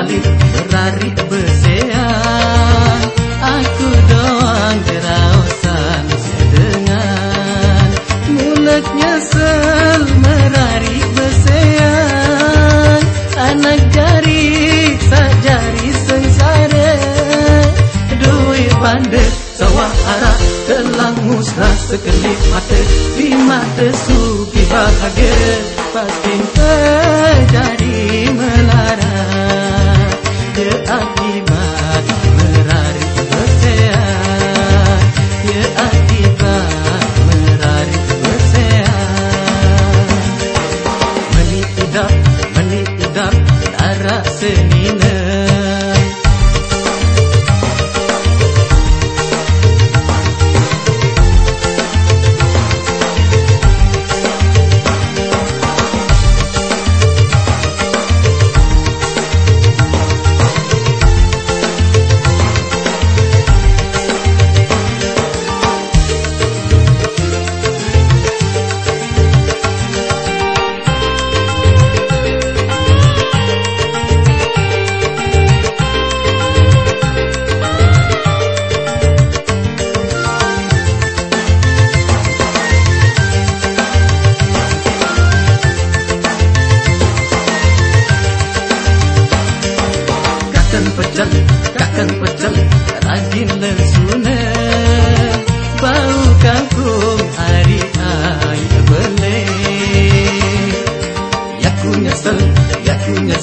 balik, berari bersean. Aku doang gerausan sedengan, mulutnya sel merari bersean. Anak jari, sak jari sengsara, duit pandai, sawah arah, telang musnah sekelip mata, di mata suki bahagia pasti terjadi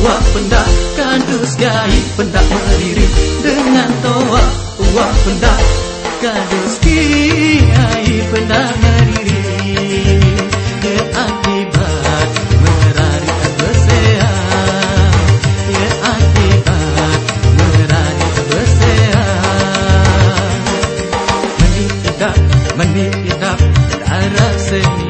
Uak pendak kandus gai pendak berdiri dengan toa. Uak pendak kandus gai pendak berdiri. Ya akibat merarikan bersehat Ya akibat merarikan bersehat Menitap, menitap darah sendiri